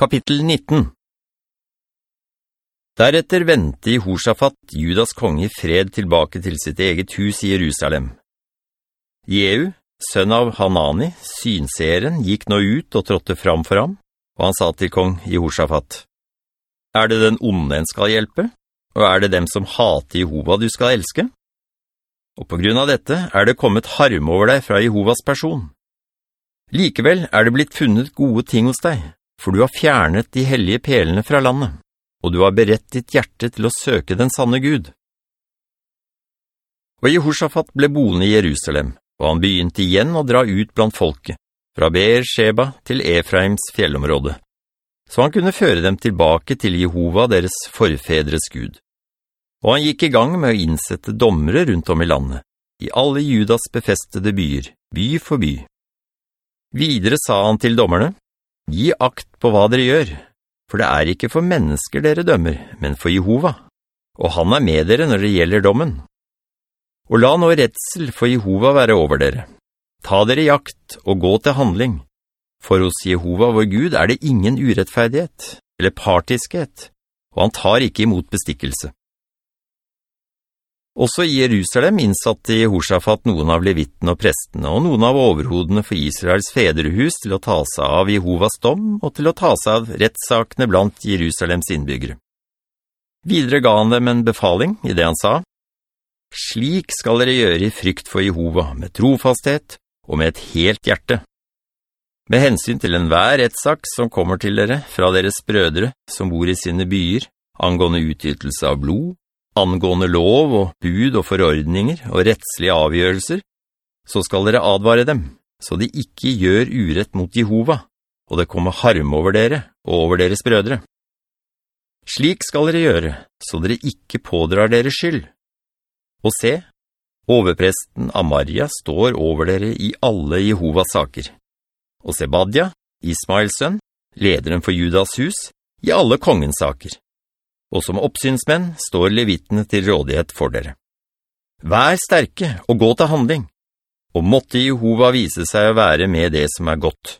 Kapittel 19 Deretter ventet Jehoshaphat, Judas konge, i fred tilbake til sitt eget hus i Jerusalem. Jehu, sønn av Hanani, synseeren, gikk nå ut og trådte fram for ham, og han sa til kong Jehoshaphat, «Er det den onde en skal hjelpe, og er det dem som hater Jehova du skal elske? Og på grunn av dette er det kommet harm over deg fra Jehovas person. Likevel er det blitt funnet gode ting hos deg, for du har fjernet de hellige pelene fra landet, og du har berett ditt hjerte til å søke den sanne Gud. Og Jehoshaphat ble boende i Jerusalem, og han begynte igjen å dra ut blant folket, fra Beer-Sheba til Efraims fjellområde, så han kunne føre dem tilbake til Jehova deres forfedres Gud. Og han gikk i gang med å innsette dommere rundt om i landet, i alle Judas befestede byer, by for by. Videre sa han til dommerne, Gi akt på hva dere gjør, for det er ikke for mennesker dere dømmer, men for Jehova, og han er med dere når det gjelder dommen. Og la nå redsel for Jehova være over dere. Ta dere i akt og gå til handling, for hos Jehova vår Gud er det ingen urettferdighet, eller partiskhet, og han tar ikke imot bestikkelse. Også i Jerusalem innsatte Jehoshaphat noen av levittene og prestene og noen av overhodene for Israels fedrehus til å ta seg av Jehovas dom og til å ta seg av rettssakene blant Jerusalems innbyggere. Videre ga han dem en befaling i det han sa, «Slik skal dere gjøre i frykt for Jehova, med trofasthet og med et helt hjerte. Med hensyn til enhver rettsak som kommer til dere fra deres brødre som bor i sine byer, angående utytelse av blod, angående lov og bud og forordninger og rettslige avgjørelser, så skal dere advare dem, så de ikke gjør urett mot Jehova, og det kommer harm over dere og over deres brødre. Slik skal dere gjøre, så dere ikke pådrar dere skyld. Og se, overpresten Amaria står over dere i alle Jehovas saker. Og Sebadja, Ismaels sønn, lederen for Judas hus, i alle kongens saker og som oppsynsmenn står levitene til rådighet for dere. Vær sterke og gå til handling, og måtte Jehova vise seg å være med det som er godt,